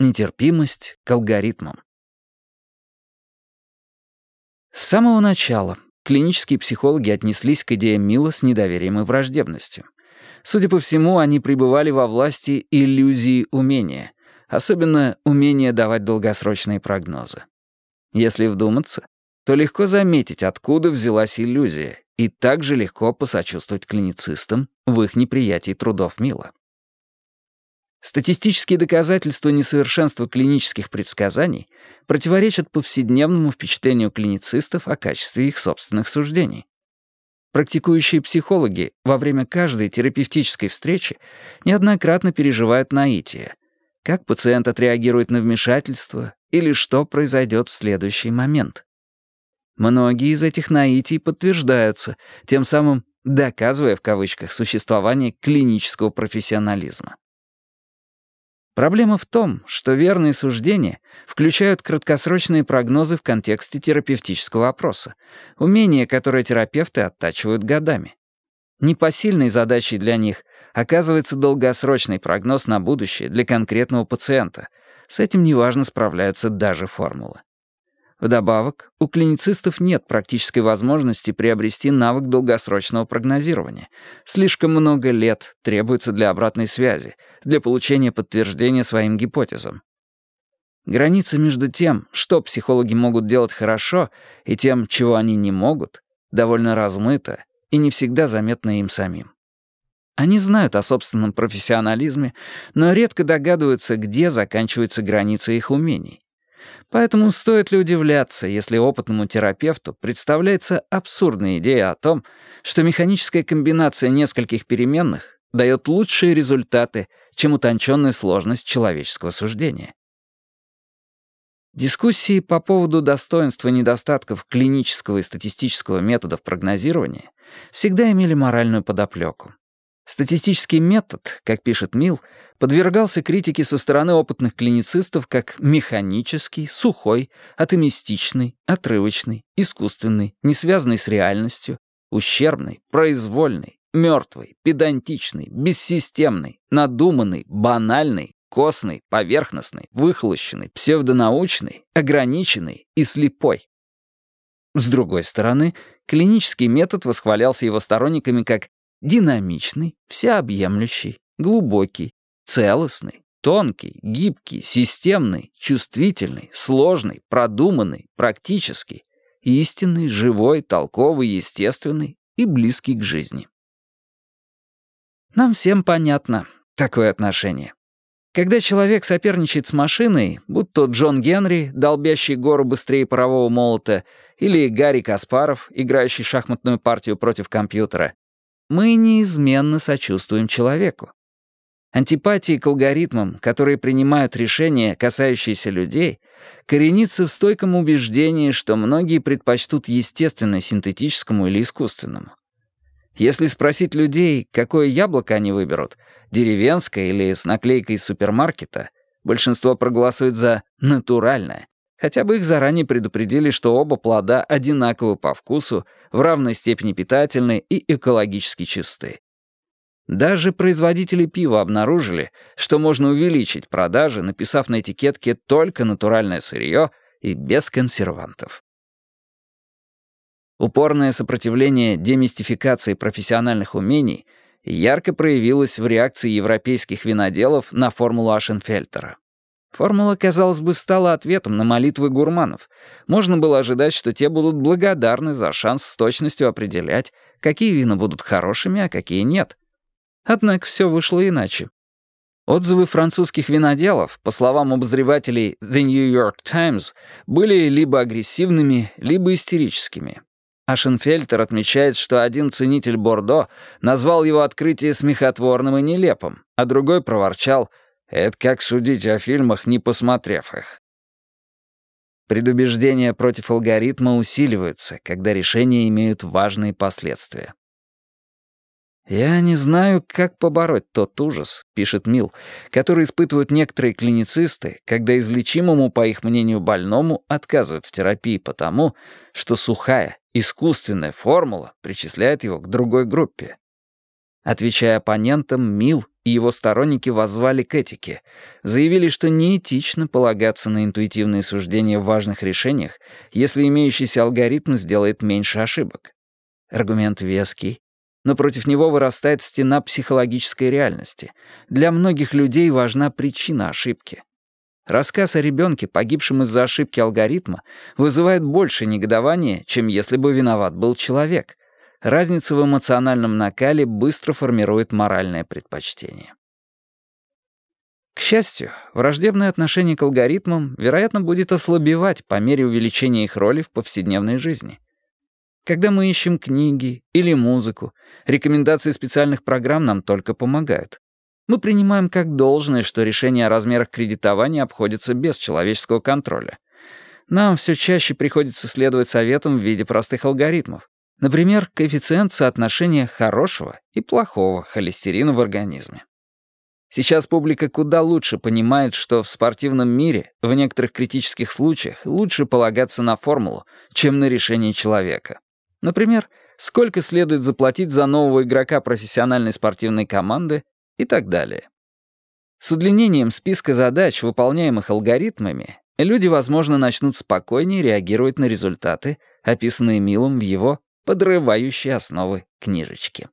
Нетерпимость к алгоритмам. С самого начала клинические психологи отнеслись к идеям Мила с недоверием и враждебностью. Судя по всему, они пребывали во власти иллюзии умения, особенно умения давать долгосрочные прогнозы. Если вдуматься, то легко заметить, откуда взялась иллюзия, и также легко посочувствовать клиницистам в их неприятии трудов Мила. Статистические доказательства несовершенства клинических предсказаний противоречат повседневному впечатлению клиницистов о качестве их собственных суждений. Практикующие психологи во время каждой терапевтической встречи неоднократно переживают наитие. Как пациент отреагирует на вмешательство или что произойдет в следующий момент. Многие из этих наитий подтверждаются, тем самым доказывая в кавычках существование клинического профессионализма. Проблема в том, что верные суждения включают краткосрочные прогнозы в контексте терапевтического опроса, умение, которое терапевты оттачивают годами. Непосильной задачей для них оказывается долгосрочный прогноз на будущее для конкретного пациента. С этим неважно справляются даже формулы. Вдобавок, у клиницистов нет практической возможности приобрести навык долгосрочного прогнозирования. Слишком много лет требуется для обратной связи, для получения подтверждения своим гипотезам. Граница между тем, что психологи могут делать хорошо, и тем, чего они не могут, довольно размыта и не всегда заметна им самим. Они знают о собственном профессионализме, но редко догадываются, где заканчивается граница их умений. Поэтому стоит ли удивляться, если опытному терапевту представляется абсурдная идея о том, что механическая комбинация нескольких переменных дает лучшие результаты, чем утонченная сложность человеческого суждения. Дискуссии по поводу достоинства и недостатков клинического и статистического методов прогнозирования всегда имели моральную подоплеку. Статистический метод, как пишет Милл, подвергался критике со стороны опытных клиницистов как механический, сухой, атомистичный, отрывочный, искусственный, не связанный с реальностью, ущербный, произвольный, мертвый, педантичный, бессистемный, надуманный, банальный, костный, поверхностный, выхолощенный, псевдонаучный, ограниченный и слепой. С другой стороны, клинический метод восхвалялся его сторонниками как Динамичный, всеобъемлющий, глубокий, целостный, тонкий, гибкий, системный, чувствительный, сложный, продуманный, практический, истинный, живой, толковый, естественный и близкий к жизни. Нам всем понятно такое отношение. Когда человек соперничает с машиной, будь то Джон Генри, долбящий гору быстрее парового молота, или Гарри Каспаров, играющий шахматную партию против компьютера, мы неизменно сочувствуем человеку. Антипатии к алгоритмам, которые принимают решения, касающиеся людей, коренится в стойком убеждении, что многие предпочтут естественное синтетическому или искусственному. Если спросить людей, какое яблоко они выберут, деревенское или с наклейкой из супермаркета, большинство проголосует за «натуральное», Хотя бы их заранее предупредили, что оба плода одинаковы по вкусу, в равной степени питательны и экологически чисты. Даже производители пива обнаружили, что можно увеличить продажи, написав на этикетке только натуральное сырье и без консервантов. Упорное сопротивление демистификации профессиональных умений ярко проявилось в реакции европейских виноделов на формулу Ашенфельтера. Формула, казалось бы, стала ответом на молитвы гурманов. Можно было ожидать, что те будут благодарны за шанс с точностью определять, какие вина будут хорошими, а какие нет. Однако все вышло иначе. Отзывы французских виноделов, по словам обозревателей The New York Times, были либо агрессивными, либо истерическими. Ашенфельтер отмечает, что один ценитель Бордо назвал его открытие смехотворным и нелепым, а другой проворчал — это как судить о фильмах, не посмотрев их. Предубеждения против алгоритма усиливаются, когда решения имеют важные последствия. «Я не знаю, как побороть тот ужас», — пишет Мил, «который испытывают некоторые клиницисты, когда излечимому, по их мнению, больному отказывают в терапии потому, что сухая, искусственная формула причисляет его к другой группе. Отвечая оппонентам, Мил и его сторонники воззвали к этике, заявили, что неэтично полагаться на интуитивные суждения в важных решениях, если имеющийся алгоритм сделает меньше ошибок. Аргумент веский, но против него вырастает стена психологической реальности. Для многих людей важна причина ошибки. Рассказ о ребенке, погибшем из-за ошибки алгоритма, вызывает больше негодования, чем если бы виноват был человек. Разница в эмоциональном накале быстро формирует моральное предпочтение. К счастью, враждебное отношение к алгоритмам, вероятно, будет ослабевать по мере увеличения их роли в повседневной жизни. Когда мы ищем книги или музыку, рекомендации специальных программ нам только помогают. Мы принимаем как должное, что решения о размерах кредитования обходятся без человеческого контроля. Нам все чаще приходится следовать советам в виде простых алгоритмов. Например, коэффициент соотношения хорошего и плохого холестерина в организме. Сейчас публика куда лучше понимает, что в спортивном мире в некоторых критических случаях лучше полагаться на формулу, чем на решение человека. Например, сколько следует заплатить за нового игрока профессиональной спортивной команды и так далее. С удлинением списка задач, выполняемых алгоритмами, люди, возможно, начнут спокойнее реагировать на результаты, описанные Милом в его «подрывающей основы» книжечке.